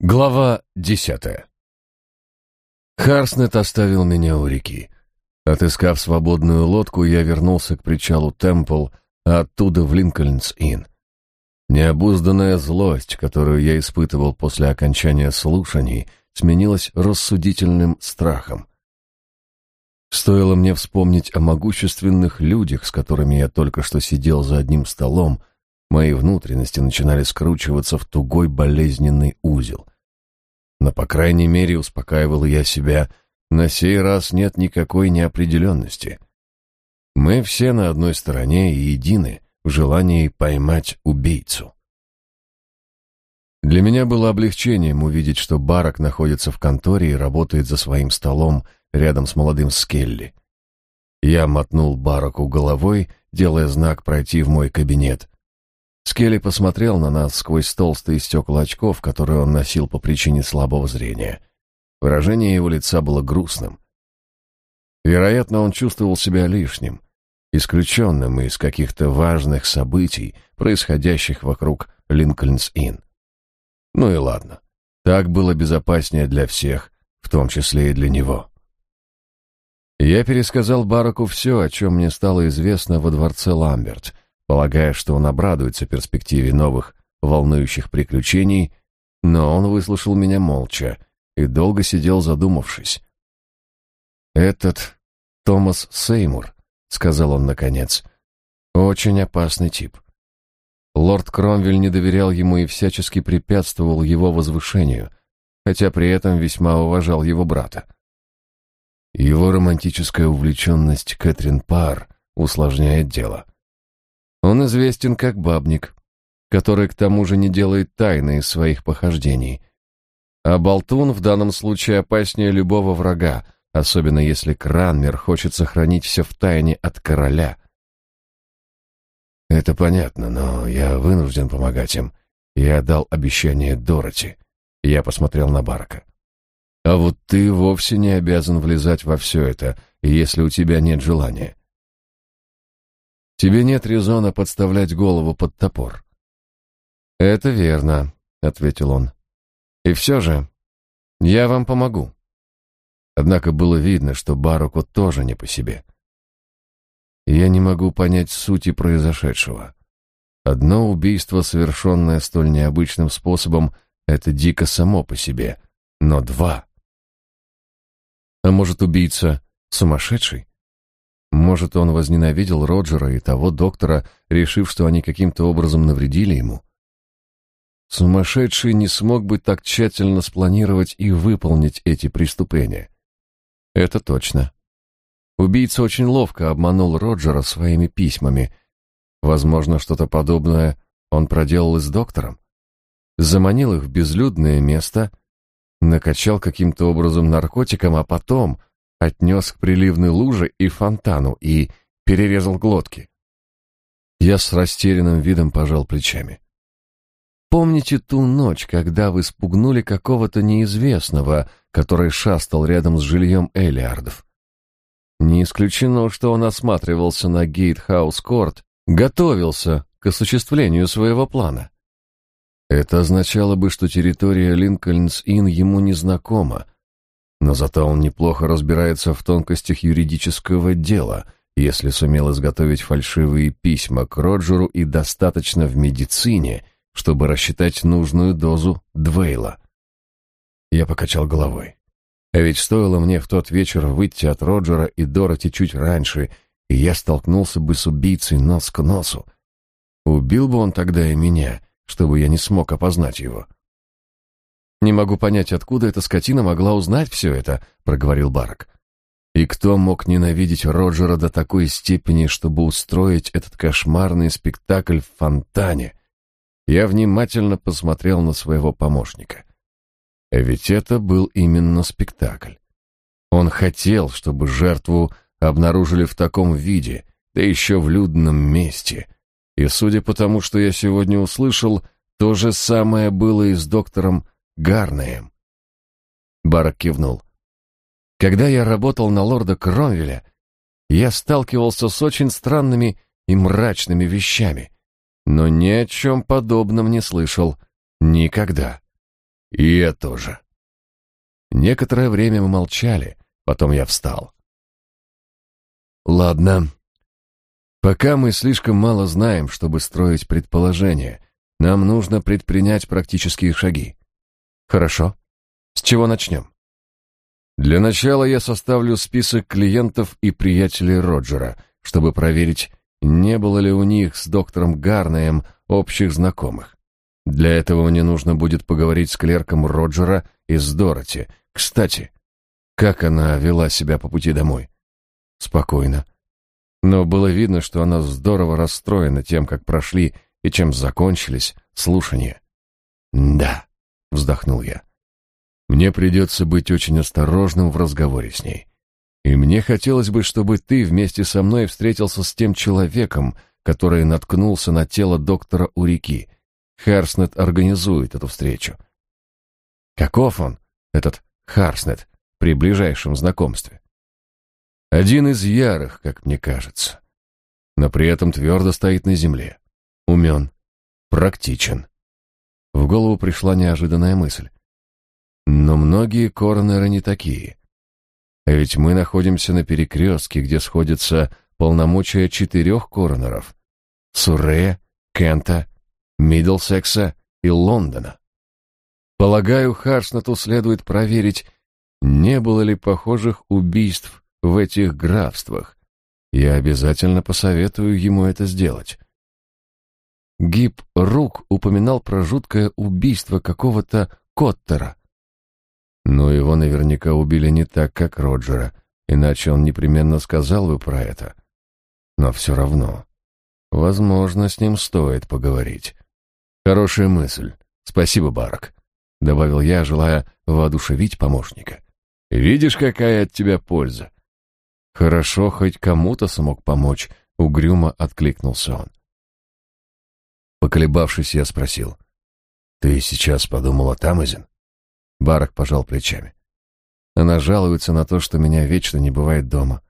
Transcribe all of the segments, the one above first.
Глава десятая Харснет оставил меня у реки. Отыскав свободную лодку, я вернулся к причалу Темпл, а оттуда в Линкольнс-Инн. Необузданная злость, которую я испытывал после окончания слушаний, сменилась рассудительным страхом. Стоило мне вспомнить о могущественных людях, с которыми я только что сидел за одним столом, Мои внутренности начинали скручиваться в тугой болезненный узел. Но, по крайней мере, успокаивал я себя, на сей раз нет никакой неопределенности. Мы все на одной стороне и едины в желании поймать убийцу. Для меня было облегчением увидеть, что Барак находится в конторе и работает за своим столом рядом с молодым Скелли. Я мотнул Бараку головой, делая знак пройти в мой кабинет, Скелли посмотрел на нас сквозь толстые стекла очков, которые он носил по причине слабого зрения. Выражение его лица было грустным. Вероятно, он чувствовал себя лишним, исключенным из каких-то важных событий, происходящих вокруг Линкольнс-Инн. Ну и ладно. Так было безопаснее для всех, в том числе и для него. Я пересказал Бараку все, о чем мне стало известно во дворце Ламберт — полагая, что он обрадуется перспективе новых волнующих приключений, но он выслушал меня молча и долго сидел задумавшись. «Этот Томас Сеймур», — сказал он наконец, — «очень опасный тип». Лорд Кромвель не доверял ему и всячески препятствовал его возвышению, хотя при этом весьма уважал его брата. Его романтическая увлеченность Кэтрин Пар усложняет дело. Он известен как бабник, который к тому же не делает тайны из своих похождений. А болтун в данном случае опаснее любого врага, особенно если Кранмер хочет сохранить все в тайне от короля. Это понятно, но я вынужден помогать им. Я дал обещание Дороти. Я посмотрел на Барка. А вот ты вовсе не обязан влезать во все это, если у тебя нет желания. Тебе нет резона подставлять голову под топор. Это верно, ответил он. И все же я вам помогу. Однако было видно, что Баруку тоже не по себе. Я не могу понять сути произошедшего. Одно убийство, совершенное столь необычным способом, это дико само по себе, но два. А может, убийца сумасшедший? Может, он возненавидел Роджера и того доктора, решив, что они каким-то образом навредили ему? Сумасшедший не смог бы так тщательно спланировать и выполнить эти преступления. Это точно. Убийца очень ловко обманул Роджера своими письмами. Возможно, что-то подобное он проделал и с доктором. Заманил их в безлюдное место, накачал каким-то образом наркотиком, а потом отнес к приливной луже и фонтану и перерезал глотки. Я с растерянным видом пожал плечами. Помните ту ночь, когда вы спугнули какого-то неизвестного, который шастал рядом с жильем Элиардов? Не исключено, что он осматривался на Гейтхаус-Корт, готовился к осуществлению своего плана. Это означало бы, что территория Линкольнс-Инн ему незнакома, но зато он неплохо разбирается в тонкостях юридического дела, если сумел изготовить фальшивые письма к Роджеру и достаточно в медицине, чтобы рассчитать нужную дозу Двейла. Я покачал головой. А ведь стоило мне в тот вечер выйти от Роджера и Дороти чуть раньше, и я столкнулся бы с убийцей нос к носу. Убил бы он тогда и меня, чтобы я не смог опознать его. Не могу понять, откуда эта скотина могла узнать все это, проговорил Барак. И кто мог ненавидеть Роджера до такой степени, чтобы устроить этот кошмарный спектакль в фонтане? Я внимательно посмотрел на своего помощника. Ведь это был именно спектакль. Он хотел, чтобы жертву обнаружили в таком виде, да еще в людном месте. И судя по тому, что я сегодня услышал, то же самое было и с доктором Гарнеем. Барак кивнул. Когда я работал на лорда Кромвеля, я сталкивался с очень странными и мрачными вещами, но ни о чем подобном не слышал никогда. И я тоже. Некоторое время мы молчали, потом я встал. Ладно. Пока мы слишком мало знаем, чтобы строить предположения, нам нужно предпринять практические шаги. Хорошо. С чего начнем? Для начала я составлю список клиентов и приятелей Роджера, чтобы проверить, не было ли у них с доктором Гарнеем общих знакомых. Для этого мне нужно будет поговорить с клерком Роджера и с Дороти. Кстати, как она вела себя по пути домой? Спокойно. Но было видно, что она здорово расстроена тем, как прошли и чем закончились слушания. «Да», — вздохнул я. «Мне придется быть очень осторожным в разговоре с ней. И мне хотелось бы, чтобы ты вместе со мной встретился с тем человеком, который наткнулся на тело доктора у реки, Харснет организует эту встречу. Каков он, этот Харснет, при ближайшем знакомстве? Один из ярых, как мне кажется, но при этом твердо стоит на земле, умен, практичен. В голову пришла неожиданная мысль. Но многие коронеры не такие. Ведь мы находимся на перекрестке, где сходятся полномочия четырех коронеров. Суррея, Кента Миддлсекса и Лондона. Полагаю, Харснету следует проверить, не было ли похожих убийств в этих графствах. Я обязательно посоветую ему это сделать. Гиб Рук упоминал про жуткое убийство какого-то Коттера. Но его наверняка убили не так, как Роджера, иначе он непременно сказал бы про это. Но все равно, возможно, с ним стоит поговорить. Хорошая мысль. Спасибо, Барак, добавил я, желая воодушевить помощника. Видишь, какая от тебя польза. Хорошо, хоть кому-то смог помочь, угрюмо откликнулся он. Поколебавшись, я спросил: "Ты сейчас подумала Тамазин?" Барак пожал плечами. Она жалуется на то, что меня вечно не бывает дома.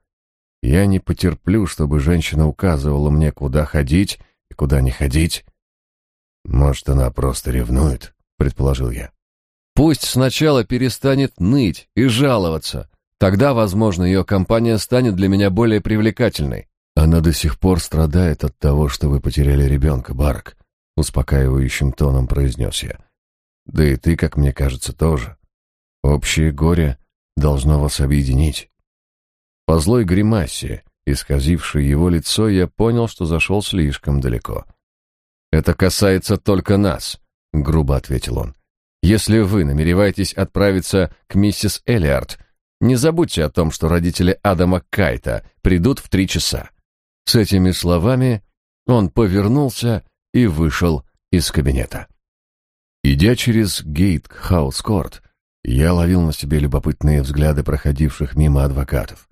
Я не потерплю, чтобы женщина указывала мне, куда ходить и куда не ходить. Может, она просто ревнует, предположил я. Пусть сначала перестанет ныть и жаловаться. Тогда, возможно, ее компания станет для меня более привлекательной. Она до сих пор страдает от того, что вы потеряли ребенка, Барк, успокаивающим тоном произнес я. Да и ты, как мне кажется, тоже. Общее горе должно вас объединить. По злой гримасе, исказившей его лицо, я понял, что зашел слишком далеко. Это касается только нас, грубо ответил он. Если вы намереваетесь отправиться к миссис Элиард, не забудьте о том, что родители Адама Кайта придут в три часа. С этими словами он повернулся и вышел из кабинета. Идя через Гейт-хаус-корт, я ловил на себе любопытные взгляды проходивших мимо адвокатов.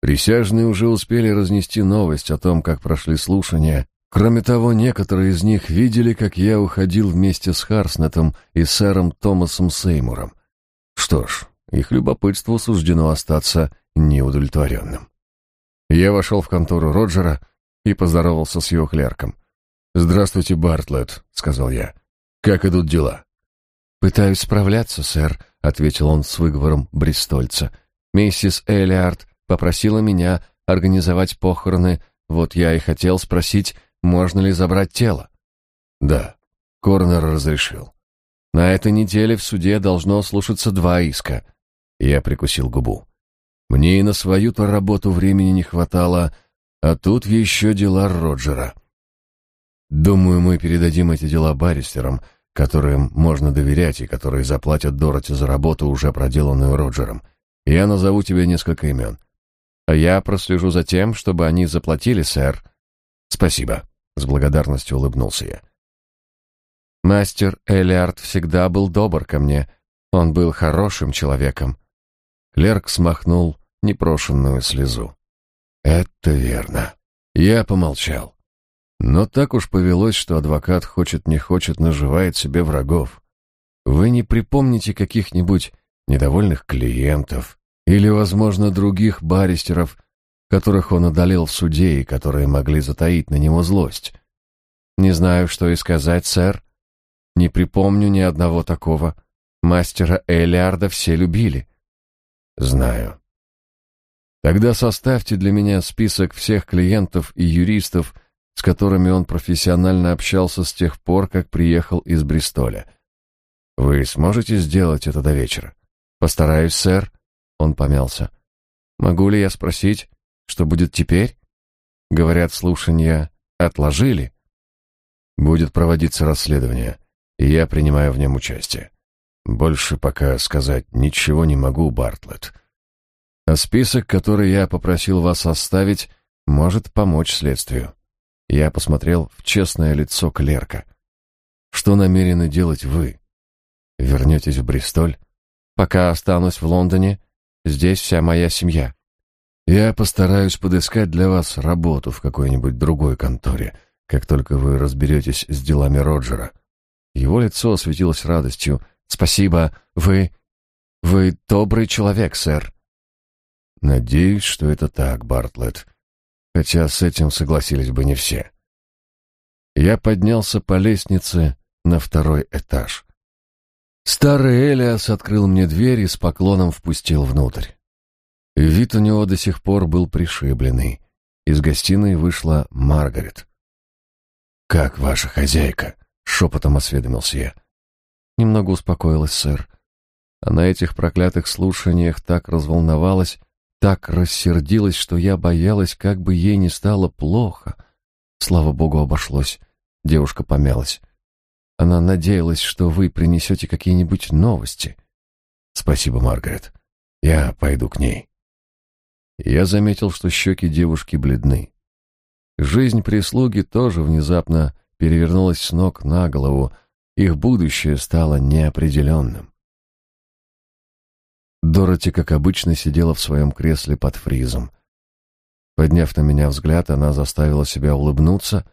Присяжные уже успели разнести новость о том, как прошли слушания Кроме того, некоторые из них видели, как я уходил вместе с Харснетом и сэром Томасом Сеймуром. Что ж, их любопытству суждено остаться неудовлетворенным. Я вошел в контору Роджера и поздоровался с его клерком. «Здравствуйте, Бартлетт», — сказал я. «Как идут дела?» «Пытаюсь справляться, сэр», — ответил он с выговором бристольца. «Миссис Элиард попросила меня организовать похороны, вот я и хотел спросить, можно ли забрать тело? Да, Корнер разрешил. На этой неделе в суде должно слушаться два иска. Я прикусил губу. Мне и на свою-то работу времени не хватало, а тут еще дела Роджера. Думаю, мы передадим эти дела баристерам, которым можно доверять и которые заплатят Дороти за работу, уже проделанную Роджером. Я назову тебе несколько имен. А я прослежу за тем, чтобы они заплатили, сэр. Спасибо. С благодарностью улыбнулся я. Мастер Элиард всегда был добр ко мне. Он был хорошим человеком. Клерк смахнул непрошенную слезу. Это верно. Я помолчал. Но так уж повелось, что адвокат хочет не хочет наживает себе врагов. Вы не припомните каких-нибудь недовольных клиентов или, возможно, других баристеров, которых он одолел в суде и которые могли затаить на него злость. Не знаю, что и сказать, сэр. Не припомню ни одного такого. Мастера Элиарда все любили. Знаю. Тогда составьте для меня список всех клиентов и юристов, с которыми он профессионально общался с тех пор, как приехал из Бристоля. Вы сможете сделать это до вечера? Постараюсь, сэр. Он помялся. Могу ли я спросить, что будет теперь? Говорят, слушания отложили. Будет проводиться расследование, и я принимаю в нем участие. Больше пока сказать ничего не могу, Бартлетт. А список, который я попросил вас составить, может помочь следствию. Я посмотрел в честное лицо клерка. Что намерены делать вы? Вернетесь в Бристоль? Пока останусь в Лондоне, здесь вся моя семья. Я постараюсь подыскать для вас работу в какой-нибудь другой конторе, как только вы разберетесь с делами Роджера. Его лицо осветилось радостью. Спасибо, вы... вы добрый человек, сэр. Надеюсь, что это так, Бартлетт. Хотя с этим согласились бы не все. Я поднялся по лестнице на второй этаж. Старый Элиас открыл мне дверь и с поклоном впустил внутрь. Вид у него до сих пор был пришибленный. Из гостиной вышла Маргарет. «Как ваша хозяйка?» — шепотом осведомился я. Немного успокоилась, сэр. А на этих проклятых слушаниях так разволновалась, так рассердилась, что я боялась, как бы ей не стало плохо. Слава богу, обошлось. Девушка помялась. Она надеялась, что вы принесете какие-нибудь новости. Спасибо, Маргарет. Я пойду к ней. Я заметил, что щеки девушки бледны. Жизнь прислуги тоже внезапно перевернулась с ног на голову, их будущее стало неопределенным. Дороти, как обычно, сидела в своем кресле под фризом. Подняв на меня взгляд, она заставила себя улыбнуться,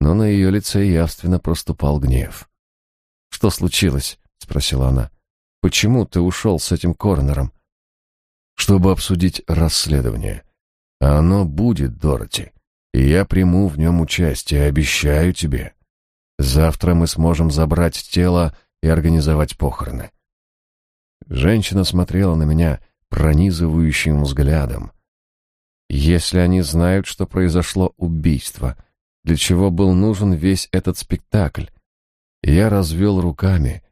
но на ее лице явственно проступал гнев. «Что случилось?» — спросила она. «Почему ты ушел с этим Корнером?» «Чтобы обсудить расследование. А оно будет, Дороти, и я приму в нем участие, обещаю тебе. Завтра мы сможем забрать тело и организовать похороны. Женщина смотрела на меня пронизывающим взглядом. Если они знают, что произошло убийство, для чего был нужен весь этот спектакль? Я развел руками.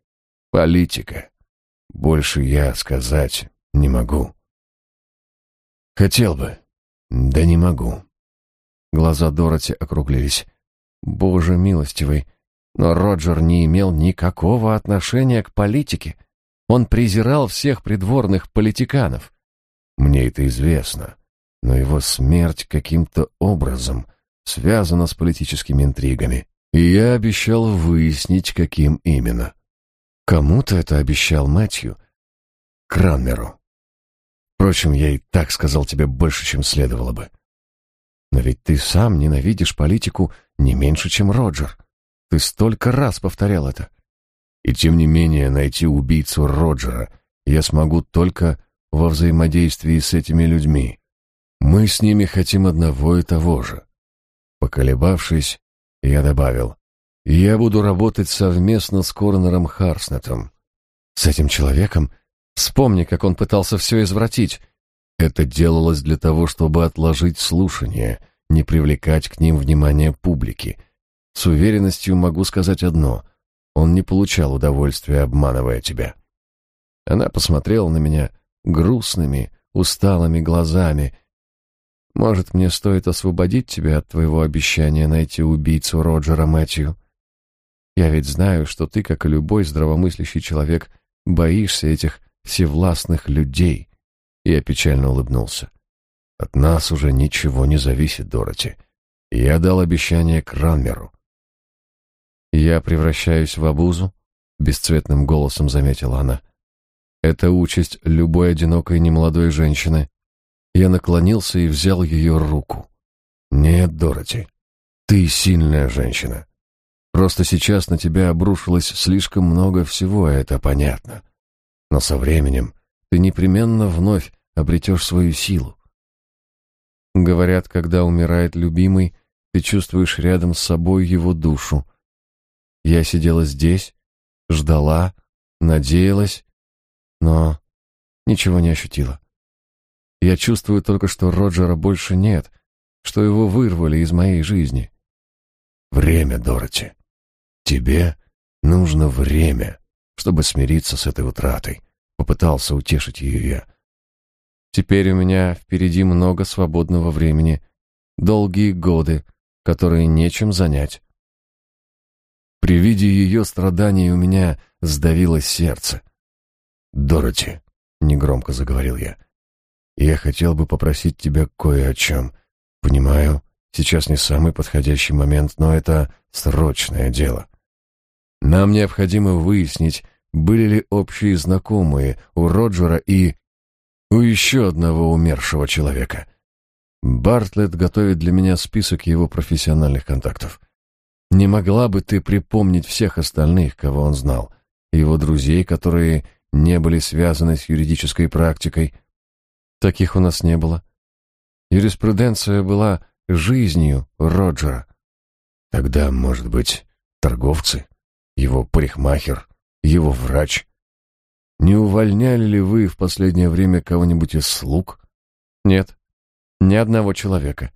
Политика. Больше я сказать не могу. Хотел бы, да не могу. Глаза Дороти округлились. Боже милостивый, но Роджер не имел никакого отношения к политике. Он презирал всех придворных политиканов. Мне это известно, но его смерть каким-то образом связана с политическими интригами. И я обещал выяснить, каким именно. Кому-то это обещал Мэтью. Кранмеру. Впрочем, я и так сказал тебе больше, чем следовало бы. Но ведь ты сам ненавидишь политику не меньше, чем Роджер. Ты столько раз повторял это. И тем не менее найти убийцу Роджера я смогу только во взаимодействии с этими людьми. Мы с ними хотим одного и того же. Поколебавшись, я добавил, я буду работать совместно с Корнером Харснетом. С этим человеком? Вспомни, как он пытался все извратить. Это делалось для того, чтобы отложить слушание, не привлекать к ним внимания публики. С уверенностью могу сказать одно: он не получал удовольствия, обманывая тебя. Она посмотрела на меня грустными, усталыми глазами. Может, мне стоит освободить тебя от твоего обещания найти убийцу Роджера Мэтью? Я ведь знаю, что ты, как и любой здравомыслящий человек, боишься этих всевластных людей. Я печально улыбнулся. От нас уже ничего не зависит, Дороти. Я дал обещание Кранмеру. Я превращаюсь в обузу, бесцветным голосом заметила она. Это участь любой одинокой немолодой женщины. Я наклонился и взял ее руку. Нет, Дороти, ты сильная женщина. Просто сейчас на тебя обрушилось слишком много всего, это понятно. Но со временем ты непременно вновь обретешь свою силу. Говорят, когда умирает любимый, ты чувствуешь рядом с собой его душу. Я сидела здесь, ждала, надеялась, но ничего не ощутила. Я чувствую только, что Роджера больше нет, что его вырвали из моей жизни. Время, Дороти. Тебе нужно время, чтобы смириться с этой утратой. Попытался утешить ее я. Теперь у меня впереди много свободного времени, долгие годы, которые нечем занять. При виде ее страданий у меня сдавилось сердце. «Дороти», — негромко заговорил я, — «я хотел бы попросить тебя кое о чем. Понимаю, сейчас не самый подходящий момент, но это срочное дело. Нам необходимо выяснить, были ли общие знакомые у Роджера и у еще одного умершего человека. Бартлетт готовит для меня список его профессиональных контактов. Не могла бы ты припомнить всех остальных, кого он знал, его друзей, которые не были связаны с юридической практикой? Таких у нас не было. Юриспруденция была жизнью Роджера. Тогда, может быть, торговцы, его парикмахер, его врач. Не увольняли ли вы в последнее время кого-нибудь из слуг? Нет, ни одного человека.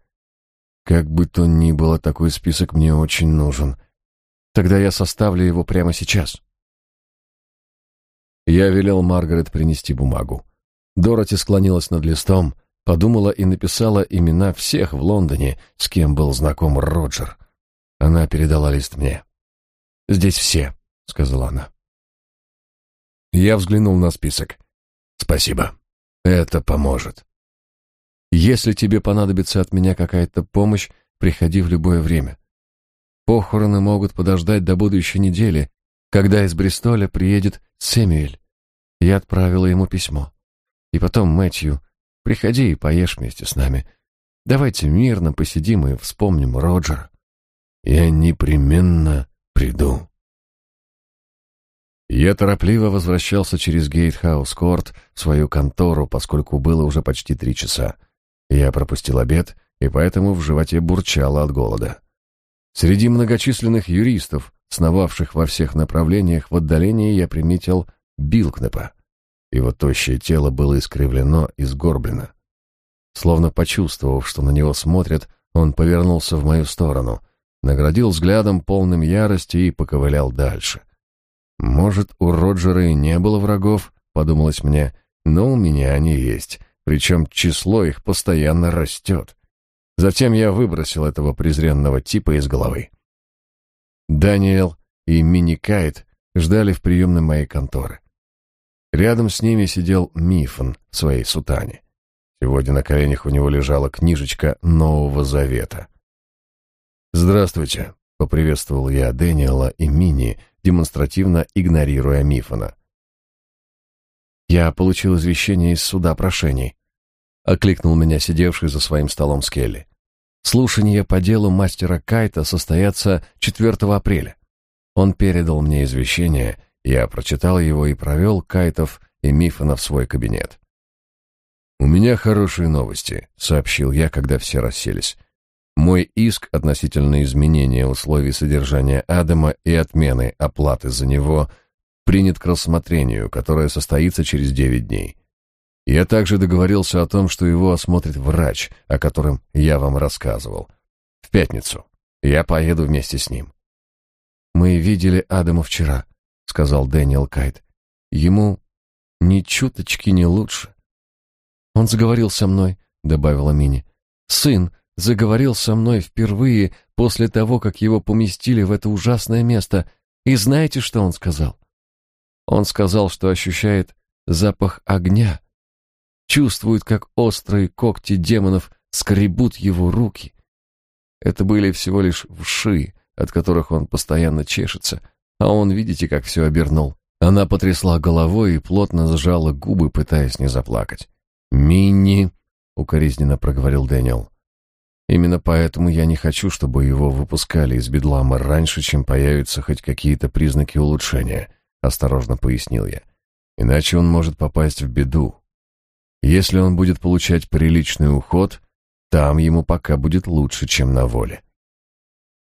Как бы то ни было, такой список мне очень нужен. Тогда я составлю его прямо сейчас. Я велел Маргарет принести бумагу. Дороти склонилась над листом, подумала и написала имена всех в Лондоне, с кем был знаком Роджер. Она передала лист мне. «Здесь все», — сказала она. Я взглянул на список. «Спасибо. Это поможет». «Если тебе понадобится от меня какая-то помощь, приходи в любое время. Похороны могут подождать до будущей недели, когда из Бристоля приедет Сэмюэль. Я отправила ему письмо. И потом, Мэтью, приходи и поешь вместе с нами. Давайте мирно посидим и вспомним Роджера. Я непременно приду. Я торопливо возвращался через Гейтхаус-Корт в свою контору, поскольку было уже почти три часа. Я пропустил обед, и поэтому в животе бурчало от голода. Среди многочисленных юристов, сновавших во всех направлениях в отдалении, я приметил Билкнепа. Его тощее тело было искривлено и сгорблено. Словно почувствовав, что на него смотрят, он повернулся в мою сторону, наградил взглядом полным ярости и поковылял дальше. Может, у Роджера и не было врагов, подумалось мне, но у меня они есть, причем число их постоянно растет. Затем я выбросил этого презренного типа из головы. Даниэл и Мини Кайт ждали в приемной моей конторы. Рядом с ними сидел Мифон в своей сутане. Сегодня на коленях у него лежала книжечка Нового Завета. «Здравствуйте», — поприветствовал я Дэниела и Мини, демонстративно игнорируя Мифона. «Я получил извещение из суда прошений», — окликнул меня сидевший за своим столом Скелли. «Слушания по делу мастера Кайта состоятся 4 апреля. Он передал мне извещение, я прочитал его и провел Кайтов и Мифона в свой кабинет. «У меня хорошие новости», — сообщил я, когда все расселись. Мой иск относительно изменения условий содержания Адама и отмены оплаты за него принят к рассмотрению, которое состоится через девять дней. Я также договорился о том, что его осмотрит врач, о котором я вам рассказывал. В пятницу. Я поеду вместе с ним. Мы видели Адама вчера. — сказал Дэниел Кайт. «Ему ни чуточки не лучше». «Он заговорил со мной», — добавила Мини. «Сын заговорил со мной впервые после того, как его поместили в это ужасное место. И знаете, что он сказал? Он сказал, что ощущает запах огня, чувствует, как острые когти демонов скребут его руки. Это были всего лишь вши, от которых он постоянно чешется, а он, видите, как все обернул. Она потрясла головой и плотно сжала губы, пытаясь не заплакать. «Минни!» — укоризненно проговорил Дэниел. «Именно поэтому я не хочу, чтобы его выпускали из бедлама раньше, чем появятся хоть какие-то признаки улучшения», — осторожно пояснил я. «Иначе он может попасть в беду. Если он будет получать приличный уход, там ему пока будет лучше, чем на воле».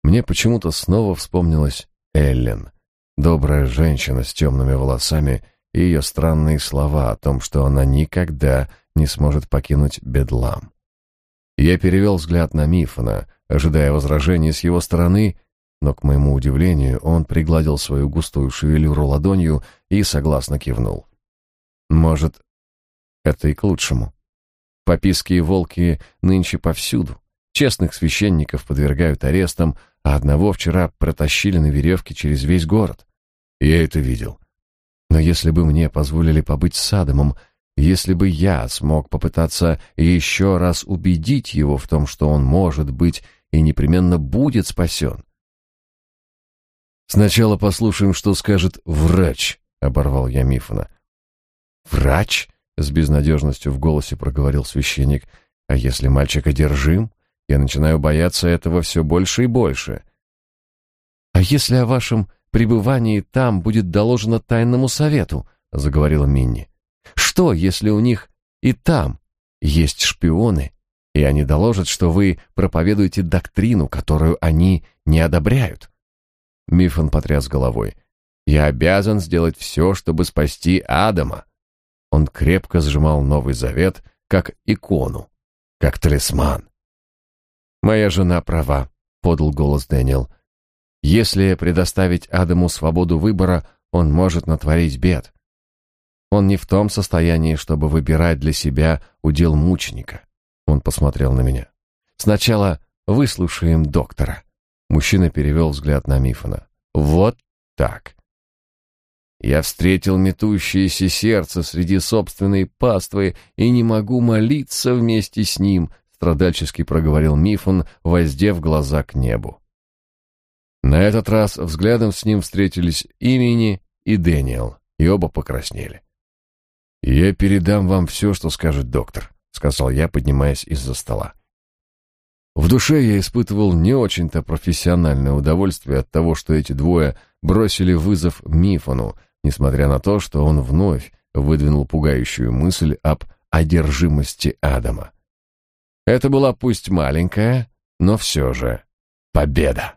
Мне почему-то снова вспомнилась Эллен. добрая женщина с темными волосами и ее странные слова о том, что она никогда не сможет покинуть Бедлам. Я перевел взгляд на Мифона, ожидая возражений с его стороны, но, к моему удивлению, он пригладил свою густую шевелюру ладонью и согласно кивнул. Может, это и к лучшему. Попиские волки нынче повсюду. Честных священников подвергают арестам, а одного вчера протащили на веревке через весь город. Я это видел. Но если бы мне позволили побыть с Адамом, если бы я смог попытаться еще раз убедить его в том, что он может быть и непременно будет спасен. «Сначала послушаем, что скажет врач», — оборвал я Мифона. «Врач?» — с безнадежностью в голосе проговорил священник. «А если мальчик одержим? Я начинаю бояться этого все больше и больше». «А если о вашем пребывании там будет доложено тайному совету?» — заговорила Минни. «Что, если у них и там есть шпионы, и они доложат, что вы проповедуете доктрину, которую они не одобряют?» Мифон потряс головой. «Я обязан сделать все, чтобы спасти Адама». Он крепко сжимал Новый Завет, как икону, как талисман. «Моя жена права», — подал голос Дэниел. «Если предоставить Адаму свободу выбора, он может натворить бед. Он не в том состоянии, чтобы выбирать для себя удел мученика». Он посмотрел на меня. «Сначала выслушаем доктора». Мужчина перевел взгляд на Мифона. «Вот так. Я встретил метущееся сердце среди собственной паствы и не могу молиться вместе с ним, страдальчески проговорил Мифон, воздев глаза к небу. На этот раз взглядом с ним встретились Имени и Дэниел, и оба покраснели. «Я передам вам все, что скажет доктор», — сказал я, поднимаясь из-за стола. В душе я испытывал не очень-то профессиональное удовольствие от того, что эти двое бросили вызов Мифону, несмотря на то, что он вновь выдвинул пугающую мысль об одержимости Адама. Это была пусть маленькая, но все же победа.